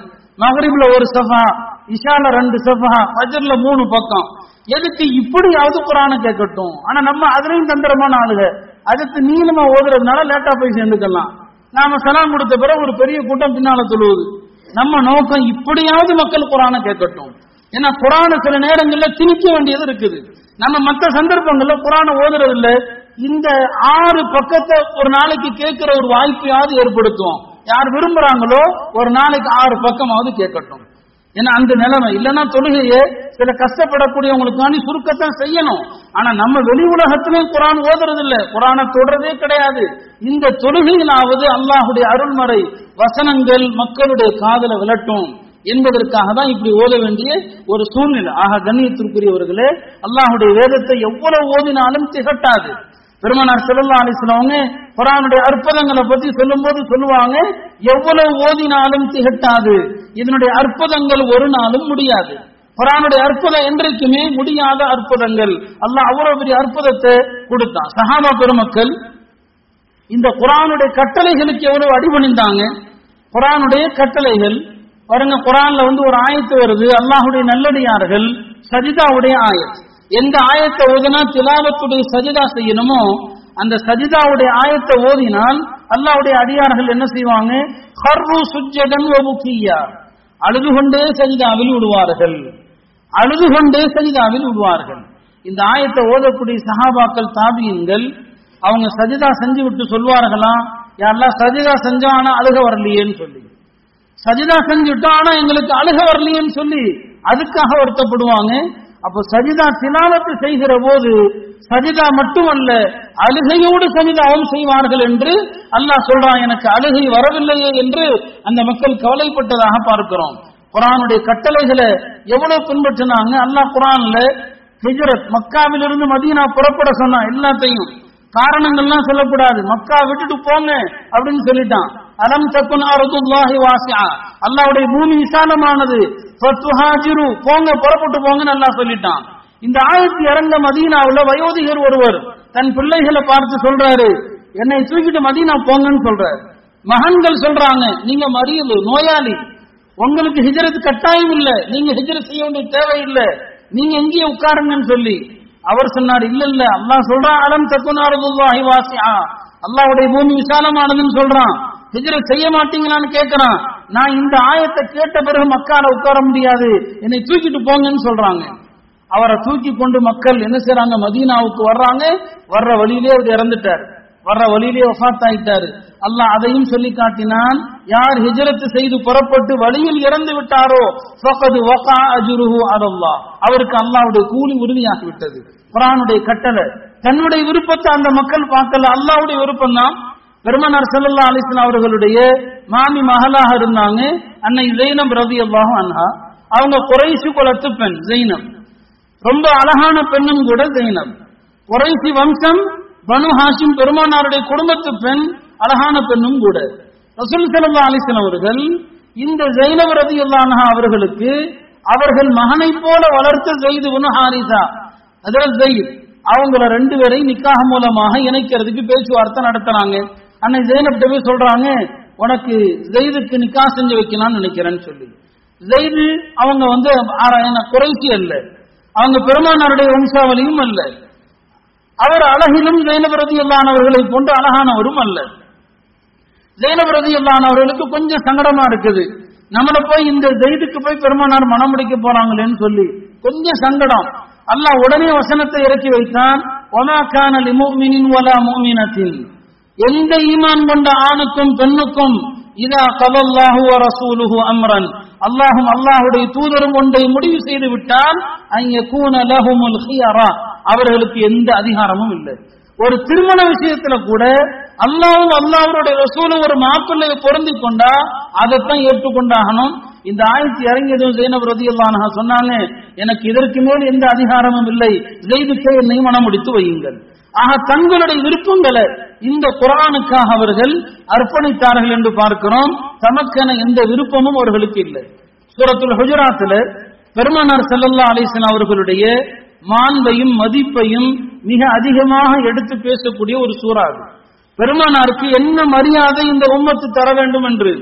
A: மகரிப்ல ஒரு சஃபா இஷால ரெண்டு சஃபா ஃபஜ்ர்ல மூணு பக்கம். எதுக்கு இப்படியாவது குரானை கேட்கட்டும்? ஆனா நம்ம அதுலயும் தந்திரமான ஆளுக அதுக்கு நீளமா ஓதுறதுனால லேட்டா போய் சேர்ந்துக்கலாம். நாம சலாம் கொடுத்த பிறகு ஒரு பெரிய கூட்டம் பின்னால தொழுவுது. நம்ம நோக்கம் இப்படியாவது மக்கள் குரானை கேட்கட்டும். ஏன்னா குரான சில நேரங்கள்ல திணிக்க வேண்டியது இருக்குது. நம்ம மற்ற சந்தர்ப்பங்கள்ல குரானை ஓதுறது இல்ல இந்த ஆறு பக்கத்தை ஒரு நாளைக்கு கேட்கிற ஒரு வாய்ப்பையாவது ஏற்படுத்துவோம். யார் விரும்புறாங்களோ ஒரு நாளைக்கு ஆறு பக்கமாவது கேட்கட்டும். ஏன்னா அந்த நிலைமை. இல்லைன்னா தொழுகையே சில கஷ்டப்படக்கூடியவங்களுக்காண்டி சுருக்கத்தான் செய்யணும். ஆனா நம்ம வெளி உலகத்திலையும் குரான் ஓதுறது இல்ல குரானை தொடரதே கிடையாது. இந்த தொழுகையிலாவது அல்லாஹுடைய அருள்மறை வசனங்கள் மக்களுடைய காதல விளட்டும் என்பதற்காக தான் இப்படி ஓத வேண்டிய ஒரு சூழ்நிலை. ஆக கண்ணியத்திற்குரியவர்களே அல்லாஹுடைய வேதத்தை எவ்வளவு ஓதினாலும் திகட்டாது. பெருமனார் செல்லல்லா அலிஸ்லவங்க குரானுடைய அற்புதங்களை பத்தி சொல்லும்போது சொல்லுவாங்க எவ்வளவு ஓதினாலும் திகட்டாது. இதனுடைய அற்புதங்கள் ஒரு நாளும் முடியாது. குரானுடைய அற்புதம் என்றைக்குமே முடியாத அற்புதங்கள். அல்லாஹ் அவ்வளவு பெரிய அற்புதத்தை கொடுத்தான். சஹாபா பெருமக்கள் இந்த குரானுடைய கட்டளைகளுக்கு எவ்வளவு அடிபணிந்தாங்க? குரானுடைய கட்டளைகள் பாருங்க குரான்ல வந்து ஒரு ஆயத்து வருது. அல்லாஹுடைய நல்லடியார்கள் சஜிதாவுடைய ஆயத். எந்த ஆயத்தை ஓதினா திலாவத்துடைய சஜிதா செய்யணுமோ அந்த சஜிதாவுடைய ஆயத்தை ஓதினால் அல்லாவுடைய அடியார்கள் என்ன செய்வாங்க? ஹர்ரு சுஜ்ஜதன் வபுக்கியா அழுது கொண்டே சஜிதாவில் விடுவார்கள். அழுது கொண்டே சஜிதாவில் விடுவார்கள். இந்த ஆயத்தை ஓதக்கூடிய சஹாபாக்கள் தாபியன்கள் அவங்க சஜிதா செஞ்சு விட்டு சொல்வார்களா? யாரெல்லாம் சஜிதா செஞ்சா ஆனா அழுக வரலையேன்னு சொல்லி. சஜிதா செஞ்சுட்டோம் ஆனா எங்களுக்கு அழுக வரலையேன்னு சொல்லி அதுக்காக வருத்தப்படுவாங்க. அப்போ சஜிதா திலாவத்து செய்கிற போது சஜிதா மட்டுமல்ல அழுகையோடு சஜிதாவும் செய்வார்கள் என்று அல்லாஹ் சொல்றான் எனக்கு அழுகை வரவில்லையே என்று அந்த மக்கள் கவலைப்பட்டதாக பார்க்கிறோம். குரானுடைய கட்டளைகளை எவ்வளவு பின்பற்றினாங்க? அல்லாஹ் குரான்ல ஹிஜரத் மக்காவிலிருந்து மதீனா புறப்பட சொன்னான் எல்லாத்தையும். காரணங்கள்லாம் சொல்லக்கூடாது. மக்கா விட்டுட்டு போங்க அப்படின்னு சொல்லிட்டான். அலம் தக்குன் அருதுல்லாஹி வாசியா அல்லாவுடைய பூமி விசாலமானது. ஃபத்துஹாஜிரு போங்க புறப்பட்டு போங்கன்னு அல்லாஹ் சொல்லிட்டான். இந்த ஆயத்தி இறங்க மதீனாவுல வயோதிகர் ஒருவர் தன் பிள்ளைகளை பார்த்து சொல்றாரு என்னை தூக்கிட்டு மதீனா போங்கன்னு சொல்றாரு. மகன்கள் சொல்றாங்க நீங்க மறியலு நோயாளி. உங்களுக்கு ஹிஜரத் கட்டாயம் இல்ல. நீங்க ஹிஜரத் செய்ய வேண்டிய தேவையில்லை நீங்க எங்கேயே உட்காருங்கன்னு சொல்லி. அவர் சொன்னார் இல்ல இல்ல. அல்லாஹ் சொல்றான் அலம் தக்குனாரதுல்லாஹி வாசியா அல்லாவுடைய பூமி விசாலமானதுன்னு சொல்றான். ஹிஜ்ரத் செய்ய மாட்டீங்களான்னு கேட்கிறான் நான் இந்த ஆயத்தை கேட்ட பிறகு மக்கால உட்கார முடியாது. என்னை தூக்கிட்டு போங்கன்னு சொல்றாங்க. அவரை தூக்கி கொண்டு மக்கள் என்ன செய்யறாங்க மதீனாவுக்கு வர்றாங்க. வர்ற வழியிலே அவர் இறந்துட்டார். வர்ற வழியிலே வஃபாத் ஆயிட்டாரு அல்லாஹ் அதையும் சொல்லி காட்டினான். யார் ஹிஜரத்து செய்து புறப்பட்டு வழியில் இறந்து விட்டாரோ ஃபகது வகா அஜுருஹு அலல்லாஹ். அவருக்கு அல்லாவுடைய கூலி உறுதியாகி விட்டது குரானுடைய கட்டளை. தன்னுடைய விருப்பத்தை அந்த மக்கள் பார்க்கல. அல்லாவுடைய விருப்பம் தான் பெருமனார் செல்லல்லா அலைஹி அவர்களுடைய மாமி மகளாக இருந்தாங்க அன்னை ஜெயினம் ரவி அல்லாஹும் அண்ணா அவங்க குறைசி குலத்து பெண் ஜெயினம் ரொம்ப அழகான பெண்ணும் கூட ஜெயினம் குறைசி வம்சம் பனு ஹாஷிம் பெருமானாருடைய குடும்பத்து பெண் அழகான பெண்ணும் கூட. ரசூல் செல்லா அலிஸ்லாம் அவர்கள் இந்த ஜெய்னப் ரலியல்லாஹு அன்ஹா அவர்களுக்கு அவர்கள் மகனை போல வளர்த்த ஜெயிது இப்னு ஹாரிசா அதில் ஜெயித். அவங்கள ரெண்டு பேரையும் நிக்காக மூலமாக இணைக்கிறதுக்கு பேச்சுவார்த்தை நடத்துறாங்க அன்னை ஜெயினப்ட போய் சொல்றாங்க உனக்கு ஜெயிதுக்கு நிக்கா செஞ்சு வைக்கலாம்னு நினைக்கிறேன்னு சொல்லி. ஜெயிது அவங்க வந்து ஆறாயிரம் குறைச்சி அல்ல. அவங்க பெருமானாருடைய வம்சாவளியும் அல்ல. அவர் அழகிலும் ஜெயினபிரதி அல்லானவர்களை போன்று அழகானவரும் அல்ல. ஜெயினபிரதி அல்லானவர்களுக்கு கொஞ்சம் சங்கடமா இருக்குது. நம்மளை போய் இந்த ஜெயிதுக்கு போய் பெருமானார் மனம் முடிக்க போறாங்களேன்னு சொல்லி கொஞ்சம் சங்கடம். அல்லாஹ் உடனே வசனத்தை இறக்கி வைத்தான் ஒமா கான லிமுமினின் ஒலா முமினத்தின். எந்த ஈமான் கொண்ட ஆணுக்கும் பெண்ணுக்கும் இதா கலல்லாஹு ரசூலுஹு அம்ரன். அல்லாஹும் அல்லாஹுடைய தூதரும் ஒன்றை முடிவு செய்து விட்டால் அங்கே கூன லஹுமுல் ஹியரா. அவர்களுக்கு எந்த அதிகாரமும் இல்லை. ஒரு திருமண விஷயத்துல கூட அல்லாவும் அல்லாஹருடைய ரசூலும் ஒரு மாப்பிள்ளையை பொருந்தி கொண்டா அதைத்தான் ஏற்றுக்கொண்டாகணும். இந்த ஆயத்து இறங்கியதும் ஜெயினப் ரதியல்லானஹா சொன்னாலே எனக்கு இதற்கு மேல் எந்த அதிகாரமும் இல்லை. ஜெயிதுக்கே என்னை மனம் முடித்து வையுங்கள். ஆக தங்களுடைய விருப்பங்களை இந்த குரானுக்காக அவர்கள் அர்ப்பணித்தார்கள் என்று பார்க்கிறோம். தமக்கென எந்த விருப்பமும் அவர்களுக்கு இல்லை. சூரத்துல் ஹுஜராத்தில் பெருமானார் செல்லல்லா அலிசன் அவர்களுடைய மாண்பையும் மதிப்பையும் மிக அதிகமாக எடுத்து பேசக்கூடிய ஒரு சூறாது பெருமானாருக்கு என்ன மரியாதை இந்த உம்மத்து தர வேண்டும் என்று?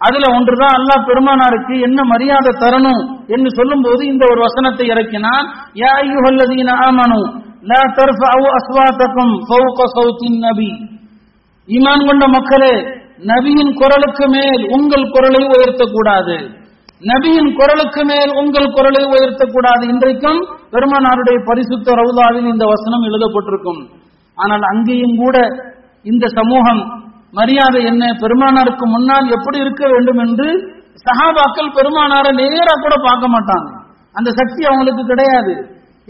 A: அதுல ஒன்றுதான் அல்லாஹ் பெருமானாருக்கு என்ன மரியாதை தரணும் என்று சொல்லும்போது இந்த ஒரு வசனத்தை இறக்கினான் லா தர்ஃபஉ அஸ்வாத்தகும் ஃபௌக சௌத்தின் நபி ஈமான் கொண்ட மக்களே நபியின் குரலுக்கு மேல் உங்கள் குரலை உயர்த்தக்கூடாது. நபியின் குரலுக்கு மேல் உங்கள் குரலை உயர்த்தக்கூடாது. இன்றைக்கும் பெருமானாருடைய பரிசுத்த ரவுதாவில் இந்த வசனம் எழுதப்பட்டிருக்கும். ஆனால் அங்கேயும் கூட இந்த சமூகம் மரியாதை என்ன பெருமானாருக்கு முன்னால் எப்படி இருக்க வேண்டும் என்று சஹாபாக்கள் பெருமானாரை நேரா கூட பார்க்க மாட்டாங்க. அந்த சக்தி அவங்களுக்கு கிடையாது.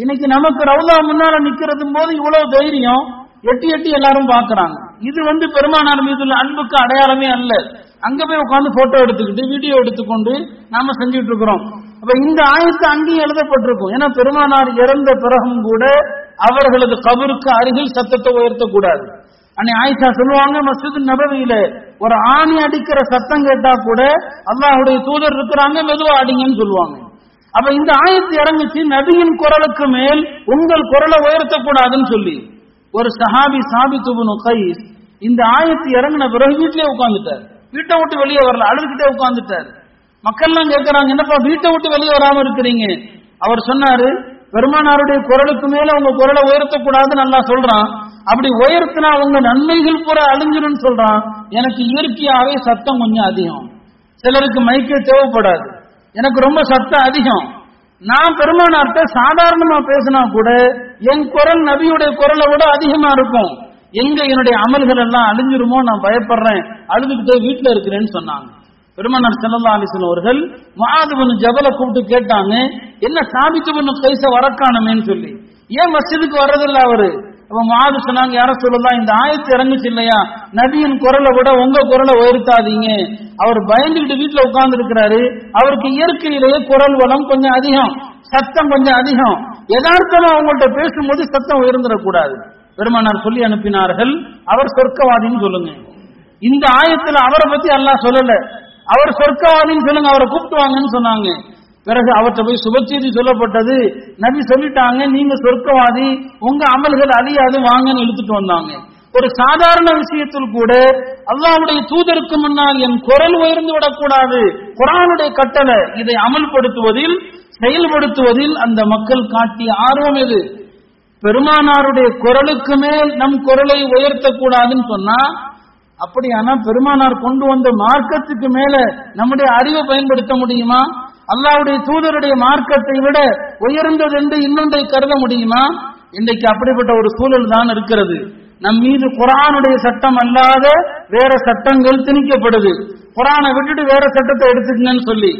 A: இன்னைக்கு நமக்கு ரவுதா முன்னால நிக்கிறது போது இவ்வளவு தைரியம். எட்டி எட்டி எல்லாரும் பாக்குறாங்க இது வந்து பெருமானார் மீது உள்ள அன்புக்கு அடையாளமே அல்ல. அங்க போய் உட்காந்து போட்டோ எடுத்துக்கிட்டு வீடியோ எடுத்துக்கொண்டு நாம செஞ்சுட்டு இருக்கிறோம். அப்ப இந்த ஆயத்து அங்கேயும் எழுதப்பட்டிருக்கும். ஏன்னா பெருமானார் இறந்த பிறகும் கூட அவர்களது கபருக்கு அருகில் சத்தத்தை உயர்த்தக்கூடாது. அன்னை ஆயிஷா சொல்லுவாங்க மசித் நபவியில ஒரு ஆணி அடிக்கிற சத்தம் கேட்டா கூட அல்லாஹுடைய தூதர் இருக்கிறாங்க மெதுவா அடிங்கன்னு சொல்லுவாங்க. அப்ப இந்த ஆயத்து இறங்குச்சு நபியின் குரலுக்கு மேல் உங்கள் குரலை உயர்த்தக்கூடாதுன்னு சொல்லி. ஒரு சஹாபி சாபி கைஸ் இந்த ஆயத்து இறங்கின பிறகு வீட்டிலே உட்காந்துட்டார் வீட்டை விட்டு வெளியே வரல அழுதுகிட்டே உட்காந்துட்டார் மக்கள்லாம் கேட்கறாங்க என்னப்பா வீட்டை விட்டு வெளியே வராம இருக்கிறீங்க? அவர் சொன்னாரு பெருமானாருடைய குரலுக்கு மேல உங்க குரலை உயர்த்தக்கூடாதுன்னு நல்லா சொல்றான். அப்படி உயர்த்தினா உங்க நன்மைகள் பூரா அழிஞ்சிடும் சொல்றான். எனக்கு இயற்கையாவே சத்தம் கொஞ்சம் அதிகம். சிலருக்கு மைக்கே தேவைப்படாது. எனக்கு ரொம்ப சத்தம் அதிகம். நான் பெருமானார்த்த சாதாரணமா பேசினா கூட என் குரல் நபியுடைய குரலை விட அதிகமா இருக்கும். எங்க என்னுடைய அமல்கள் எல்லாம் அழிஞ்சிருமோ நான் பயப்படுறேன். அழுதுகிட்டே வீட்டுல இருக்கிறேன்னு சொன்னாங்க. பெருமானார் செல்லல்லா அலிசன் அவர்கள் மகாதுபன் ஜபல கூப்பிட்டு கேட்டாங்க என்ன சாபித்து பண்ண கைச வரக்கானமேன்னு சொல்லி. ஏன் மஸ்ஜிதுக்கு வர்றதில்ல அவரு? அப்ப மாது சொன்னாங்க யார சொல்லலாம் இந்த ஆயத்து இறங்குச்சு இல்லையா? நபியின் குரலை விட உங்க குரலை உயர்த்தாதீங்க. அவர் பயந்துகிட்டு வீட்டுல உட்கார்ந்து இருக்கிறாரு அவருக்கு இயற்கையிலேயே குரல் வளம் கொஞ்சம் அதிகம் சத்தம் கொஞ்சம் அதிகம். எதார்த்தமா அவங்கள்ட்ட பேசும்போது சத்தம் உயர்ந்துடக்கூடாது. பெருமானார் சொல்லி அனுப்பினார்கள். அவர் சொர்க்கவாதின்னு சொல்லுங்க. இந்த ஆயத்துல அவரை பத்தி எல்லாம் சொல்லல. அவர் சொர்க்கவாதின்னு சொல்லுங்க அவரை கூப்பிட்டு வாங்கன்னு சொன்னாங்க. பிறகு அவற்றை போய் சுபச்செய்தி சொல்லப்பட்டது. நபி சொல்லிட்டாங்க நீங்க சொர்க்கவாதி உங்க அமல்கள் அழியாது வாங்கன்னு இழுத்துட்டு வந்தாங்க. ஒரு சாதாரண விஷயத்தில் கூட அல்லாவுடைய தூதருக்கு முன்னால் என் குரல் உயர்ந்து விடக்கூடாது. குரானுடைய கட்டளை இதை அமல்படுத்துவதில் செயல்படுத்துவதில் அந்த மக்கள் காட்டிய ஆர்வம் எது? பெருமானாருடைய குரலுக்கு மேல் நம் குரலை உயர்த்தக்கூடாதுன்னு சொன்னா அப்படியானா பெருமானார் கொண்டு வந்த மார்க்கத்துக்கு மேல நம்முடைய அறிவை பயன்படுத்த முடியுமா? அல்லாவுடைய தூதருடைய மார்க்கத்தை விட உயர்ந்தது என்று இன்னொன்றை கருத முடியுமா? இன்றைக்கு அப்படிப்பட்ட ஒரு சூழல் தான் இருக்கிறது. நம் மீது குரானுடைய சட்டம் அல்லாத வேற சட்டங்கள் திணிக்கப்படுது. குரானை விட்டுட்டு வேற சட்டத்தை எடுத்துக்கங்கன்னு சொல்லி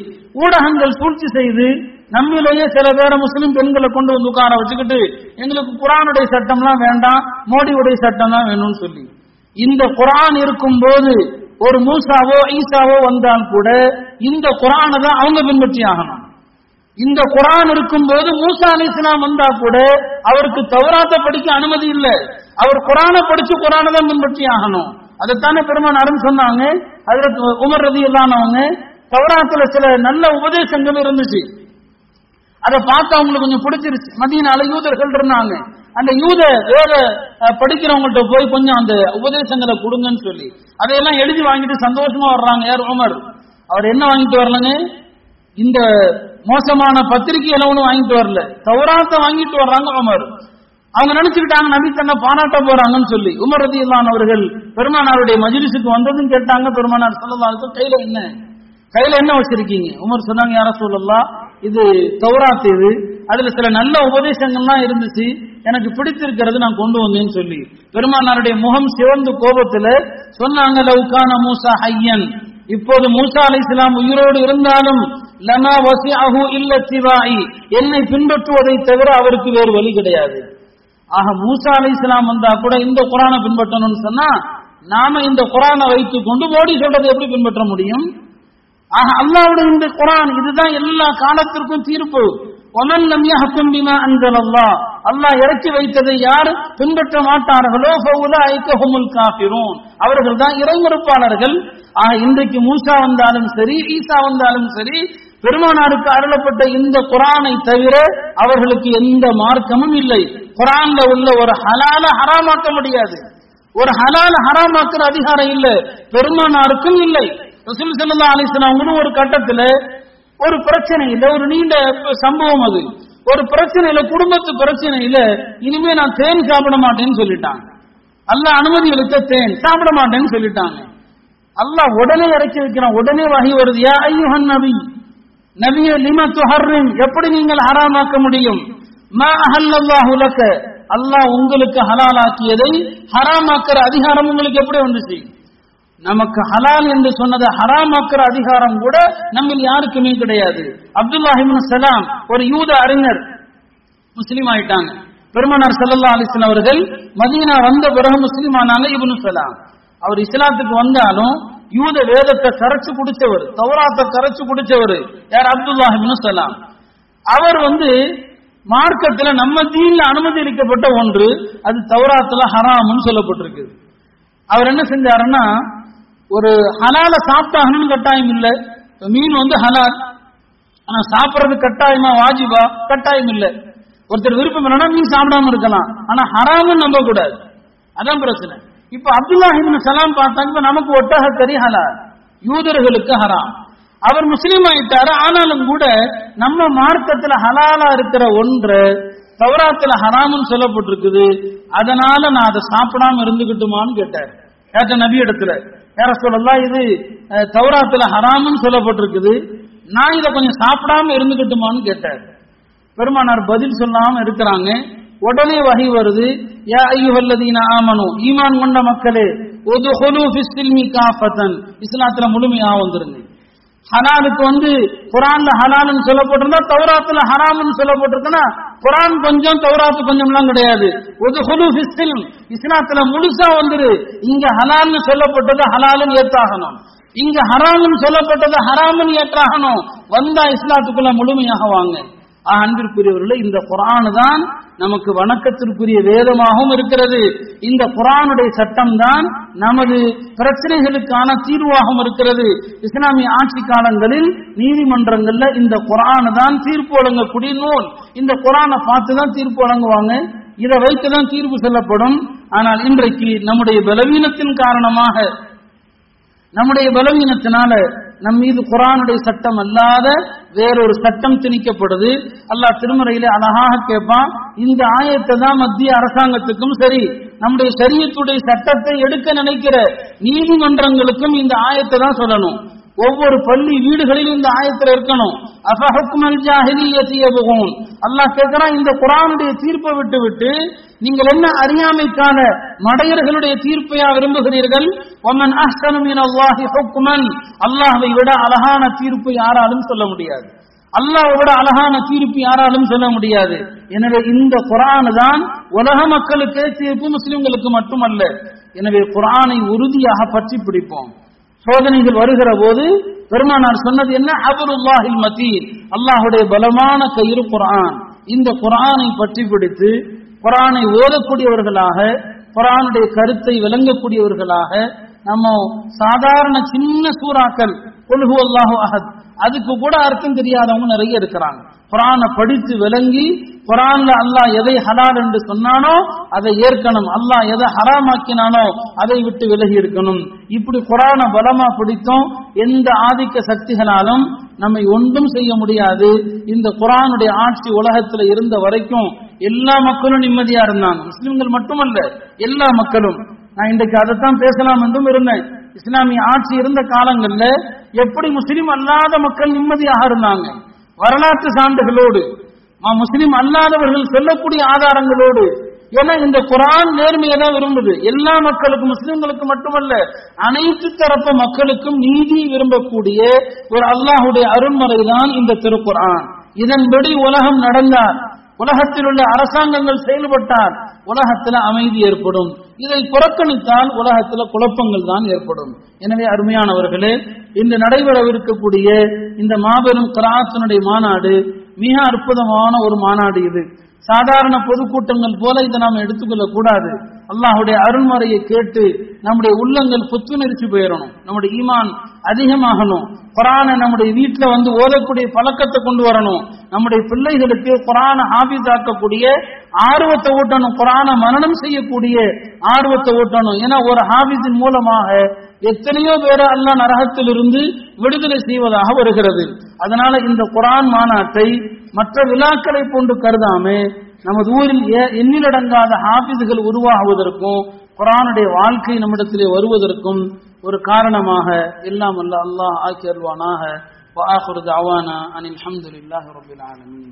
A: ஊடகங்கள் சூழ்ச்சி செய்து நம்மிலேயே சில பேர முஸ்லிம் பெண்களை கொண்டு வந்து உட்கார வச்சுக்கிட்டு எங்களுக்கு குரானுடைய சட்டம்லாம் வேண்டாம் மோடியுடைய சட்டம் தான் வேணும்னு சொல்லி. இந்த குரான் இருக்கும் போது ஒரு மூசாவோ ஈசாவோ வந்தான் கூட இந்த குரானை தான் அவங்க பின்பற்றி ஆகணும். இந்த குரான் இருக்கும் போது மூசா அலி இஸ்லாம் வந்தா கூட அவருக்கு தவறாத்த படிக்க அனுமதி இல்லை. அவர் குரானை படிச்சு குரானை தான் பின்பற்றி ஆகணும். அதைத்தானே பெருமானாரும் சொன்னாங்க. அதுல உமர் ரதி இல்லாதவங்க தவறாத்துல சில நல்ல உபதேசங்கள் இருந்துச்சு. அதை பார்த்து அவங்களுக்கு கொஞ்சம் பிடிச்சிருச்சு. மதியனால யூதர்கள் இருந்தாங்க. அந்த யூத வேத படிக்கிறவங்கள்ட்ட போய் கொஞ்சம் அந்த உபதேசங்களை கொடுங்கன்னு சொல்லி அதையெல்லாம் எழுதி வாங்கிட்டு சந்தோஷமா வர்றாங்க. யார் உமர்? அவர் என்ன வாங்கிட்டு வரலன்னு இந்த மோசமான பத்திரிகை எல்லாம் வாங்கிட்டு வரல. தௌராத்த வாங்கிட்டு வர்றாங்க உமர். அவங்க நினைச்சுக்கிட்டாங்க நபி தன்னை பாராட்ட போறாங்கன்னு சொல்லி. உமர் ரதி அவர்கள் பெருமானாருடைய மஜிலிசுக்கு வந்ததும் கேட்டாங்க பெருமானார் சொல்லலாம் கையில என்ன? கையில என்ன வச்சிருக்கீங்க? உமர் சொன்னாங்க யார சொல்லலாம் இது தௌராத் இது. அதுல சில நல்ல உபதேசங்கள்லாம் இருந்துச்சு. எனக்கு பிடித்திருக்கிறது நான் கொண்டு வந்தேன்னு சொல்லி. பெருமானாருடைய முகம் சிவந்து கோபத்துல சொன்னாங்க லவுகான மூசா ஐயன் இப்போது மூசா அலை இஸ்லாம் உயிரோடு இருந்தாலும் லனா வசி அஹு இல்ல சிவாயி என்னை பின்பற்றுவதை தவிர அவருக்கு வேறு வழி கிடையாது. ஆக மூசா அலை இஸ்லாம் வந்தா கூட இந்த குரானை பின்பற்றணும்னு சொன்னா நாம இந்த குரானை வைத்துக் கொண்டு மோடி சொல்றதை எப்படி பின்பற்ற முடியும்? ஆக அல்லாவுடைய இந்த குரான் இதுதான் எல்லா காலத்திற்கும் தீர்ப்பு. ஒமன் லம் யஹ்கும் பிமா அன்ஸலல்லாஹ் அல்லாஹ் இறக்கி வைத்ததை யார் பின்பற்ற மாட்டார்களோ ஃபஉலாயிக ஹுமுல் காஃபிரூன் அவர்கள் தான் இறைமறுப்பாளர்கள் ஆக இன்றைக்கு மூசா வந்தாலும் சரி ஈசா வந்தாலும் சரி பெருமானாருக்கு அருளப்பட்ட இந்த குரானை தவிர அவர்களுக்கு எந்த மார்க்கமும் இல்லை. குரான்ல உள்ள ஒரு ஹலால ஹராமாக்க முடியாது. ஒரு ஹலால ஹராமாக்குற அதிகாரம் இல்லை. பெருமானாருக்கும் இல்லை. ரசூல் சல்லா அலைஹி ஒரு கட்டத்துல ஒரு பிரச்சனை இல்ல ஒரு நீண்ட சம்பவம் அது. ஒரு பிரச்சனையில குடும்பத்து பிரச்சனை இல்ல இனிமே நான் தேன் சாப்பிட மாட்டேன்னு சொல்லிட்டாங்க. அல்லாஹ் அனுமதி அளித்த தேன் சாப்பிட மாட்டேன்னு சொல்லிட்டாங்க. அல்லாஹ் உடனே இறக்கி வைக்கிறான். உடனே வகை வருது. யா ஐயுஹன் நபி நபிய லிம ஹர்ரின் எப்படி நீங்கள் ஹராமாக்க முடியும்? மா அஹல்லல்லாஹு லக்க அல்லாஹ் உங்களுக்கு ஹலாலாக்கியதை ஹராமாக்கிற அதிகாரம் உங்களுக்கு எப்படி வந்துச்சு? நமக்கு ஹலால் என்று சொன்னதை ஹராமாக்குற அதிகாரம் கூட நம்ம யாருக்குமே கிடையாது. அப்துல்லாஹிபின் சலாம் ஒரு யூத அறிஞர் முஸ்லீம் ஆயிட்டாங்க. பெருமனார் சல்லா அலிஸ்லாம் அவர்கள் மதீனா வந்த பிறகு முஸ்லீம் ஆனாங்க இப்னு சலாம். அவர் இஸ்லாத்துக்கு வந்தாலும் யூத வேதத்தை கரைச்சு குடிச்சவர் தௌராத்தை கரைச்சு குடிச்சவர் யார்? அப்துல்லாஹிபின் சலாம். அவர் வந்து மார்க்கத்துல நம்ம தீன்ல அனுமதிக்கப்பட்ட ஒன்று அது தௌராத்துல ஹராம்னு சொல்லப்பட்டிருக்கு. அவர் என்ன செஞ்சாருன்னா ஒரு ஹலால சாப்பிட்டாகணும்னு கட்டாயம் இல்லை. மீன் வந்து ஹலால். ஆனா சாப்பிடுறது கட்டாயமா வாஜிபா? கட்டாயம் இல்லை. ஒருத்தர் விருப்பம் இல்லைன்னா மீன் சாப்பிடாம இருக்கலாம். ஆனா ஹராமும் நம்ப கூடாது. அதான் பிரச்சனை. இப்ப அப்துல்லாஹிபின் சலாம் பார்த்தாங்க இப்ப நமக்கு ஒட்டக கறி ஹலால். யூதர்களுக்கு ஹராம். அவர் முஸ்லீம் ஆயிட்டாரு. ஆனாலும் கூட நம்ம மார்க்கத்துல ஹலாலா இருக்கிற ஒன்று தௌராத்துல ஹராமும் சொல்லப்பட்டிருக்குது. அதனால நான் அதை சாப்பிடாம இருந்துகிட்டுமான்னு கேட்டார். கேட்ட நபி இடத்துல. யார சொல்லலாம் இது தௌராத்துல ஹராம்னு சொல்லப்பட்டிருக்குது. நான் இதை கொஞ்சம் சாப்பிடாம இருந்துகிட்டுமான்னு கேட்டார். பெருமானார் பதில் சொல்லாம இருக்கிறாங்க. உடனே வகை வருது. யா ஐயுஹல்லதீன ஆமனோ ஈமான் கொண்ட மக்களே உதுஹுலு ஃபிஸ் சில்மி காஃபத்தன். இஸ்லாத்துல முழுமையா வந்துருங்க. ஹலாலுக்கு வந்து குரான்ல ஹலாலுன்னு சொல்லப்பட்டிருந்தா தௌராத்துல ஹராம்னு சொல்லப்பட்டிருக்குன்னா குரான் கொஞ்சம் தௌராத்து கொஞ்சம்லாம் கிடையாது. ஒரு ஹுலு ஹிஸ்டில் இஸ்லாத்துல முழுசா வந்துரு. இங்க ஹலால்னு சொல்லப்பட்டது ஹலாலுன்னு ஏத்தாகணும் இங்க ஹராம்னு சொல்லப்பட்டது ஹராமன் ஏற்றாகணும். வந்தா இஸ்லாத்துக்குள்ள முழுமையாக வாங்க. அன்பிற்குரியவர்களே இந்த குரான் தான் நமக்கு வணக்கத்திற்குரிய வேதமாகவும் இருக்கிறது. இந்த குரானுடைய சட்டம் தான் நமது பிரச்சனைகளுக்கான தீர்வாகவும் இருக்கிறது. இஸ்லாமிய ஆட்சி காலங்களில் நீதிமன்றங்கள்ல இந்த குரான் தான் தீர்ப்பு வழங்கக்கூடிய நூல். இந்த குரானை பார்த்து தான் தீர்ப்பு வழங்குவாங்க. இதை வைத்து தான் தீர்ப்பு செல்லப்படும். ஆனால் இன்றைக்கு நம்முடைய பலவீனத்தின் காரணமாக நம்முடைய பலவீனத்தினால நம் மீது குரானுடைய சட்டம் அல்லாத வேறொரு சட்டம் திணிக்கப்படுது. அல்லாஹ் திருமறையில அழகாக கேட்பான் இந்த ஆயத்தை தான் மத்திய அரசாங்கத்துக்கும் சரி நம்முடைய சரியத்துடைய சட்டத்தை எடுக்க நினைக்கிற நீதிமன்றங்களுக்கும் இந்த ஆயத்தை தான் சொல்லணும். ஒவ்வொரு பள்ளி வீடுகளிலும் இந்த ஆயத்தில் இருக்கணும். அஃபஹுக்மல் ஜாஹிலியத்தி அல்லாஹ் கேட்கிறான் இந்த குரானுடைய தீர்ப்பை விட்டு விட்டு நீங்கள் என்ன அறியாமைக்கான மடையர்களுடைய தீர்ப்பையா விரும்புகிறீர்கள்? ஒமன் அஹ்சனு அல்லாஹி ஹுக்மன். அல்லாஹை விட அழகான தீர்ப்பு யாராலும் சொல்ல முடியாது. அல்லாஹ்வை விட அழகான தீர்ப்பு யாராலும் சொல்ல முடியாது. எனவே இந்த குரானு தான் உலக மக்களுக்கே தீர்ப்பு முஸ்லிம்களுக்கு மட்டுமல்ல. எனவே குரானை உறுதியாக பற்றி பிடிப்போம். சோதனைகள் வருகிற போது பெருமானார் சொன்னது என்ன? அபருல்லாஹில் மத்தி அல்லாஹுடைய பலமான கயிறு குரான் இந்த குரானை பற்றி பிடித்து குரானை ஓதக்கூடியவர்களாக குரானுடைய கருத்தை விளங்கக்கூடியவர்களாக நம்ம சாதாரண சின்ன சூறாக்கள் கொள்கு அல்லாஹு அஹத். அதுக்கு கூட அர்த்தம் தெரியாதவங்க நிறைய இருக்கிறாங்க. குரானை படித்து விளங்கி குரான்ல அல்லாஹ் எதை ஹலால் என்று சொன்னானோ அதை ஏற்கணும். அல்லாஹ் எதை ஹராமாக்கினானோ அதை விட்டு விலகி இருக்கணும். இப்படி குரானை பலமா பிடித்தோம் எந்த ஆதிக்க சக்திகளாலும் நம்மை ஒன்றும் செய்ய முடியாது. இந்த குரானுடைய ஆட்சி உலகத்துல இருந்த வரைக்கும் எல்லா மக்களும் நிம்மதியா இருந்தாங்க. முஸ்லிம்கள் மட்டுமல்ல எல்லா மக்களும். நான் இன்றைக்கு அதைத்தான் பேசலாம் என்றும் இருந்தேன். இஸ்லாமிய ஆட்சி இருந்த காலங்கள்ல எப்படி முஸ்லீம் அல்லாத மக்கள் நிம்மதியாக இருந்தாங்க? வரலாற்று சான்றுகளோடு முஸ்லீம் அல்லாதவர்கள் சொல்லக்கூடிய ஆதாரங்களோடு ஏன்னா இந்த குரான் நேர்மையை தான் விரும்புது. எல்லா மக்களுக்கும் முஸ்லிம்களுக்கு மட்டுமல்ல அனைத்து தரப்பு மக்களுக்கும் நீதி விரும்பக்கூடிய ஒரு அல்லாஹுடைய அருண்மறை தான் இந்த திருக்குரான் இதன்படி உலகம் நடந்தார். உலகத்தில் உள்ள அரசாங்கங்கள் செயல்பட்டால் உலகத்தில் அமைதி ஏற்படும். இதை புறக்கணித்தால் உலகத்தில் குழப்பங்கள் தான் ஏற்படும். எனவே அருமையானவர்களே இன்று நடைபெறவிருக்கக்கூடிய இந்த மாபெரும் கிராத்தினுடைய மாநாடு மிக அற்புதமான ஒரு மாநாடு இது. சாதாரண பொதுக்கூட்டங்கள் போல இதை நாம் எடுத்துக்கொள்ள கூடாது. அல்லாஹுடைய அருள்மறையை கேட்டு நம்முடைய உள்ளங்கள் புத்துணர்ச்சி போயிடணும் நம்முடைய ஈமான் அதிகமாகணும். குரானை நம்முடைய வீட்டில் வந்து ஓதக்கூடிய பழக்கத்தை கொண்டு வரணும். நம்முடைய பிள்ளைகளுக்கு குரானை ஹாபிதாக்கக்கூடிய ஆர்வத்தை ஊட்டணும். குரானை மரணம் செய்யக்கூடிய ஆர்வத்தை ஊட்டணும். ஏன்னா ஒரு ஹாபிஸின் மூலமாக எத்தனையோ பேரை அல்லா நரகத்திலிருந்து விடுதலை செய்வதாக வருகிறது. அதனால இந்த குரான் மாநாட்டை மற்ற விழாக்களை போன்று கருதாம நமது ஊரில் எண்ணிலடங்காத ஹாபிதுகள் உருவாகுவதற்கும் குரானுடைய வாழ்க்கை நம்மிடத்திலே வருவதற்கும் ஒரு காரணமாக எல்லாம் அல்ல அல்லாஹ் ஆக்கி அருள்வானாக وآخر دعوانا أن الحمد لله رب العالمين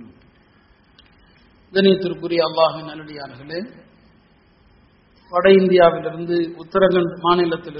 A: கணியத்திற்குரிய அல்லாஹின் நல்லடியார்களே வட இந்தியாவிலிருந்து உத்தரகண்ட் மாநிலத்தில்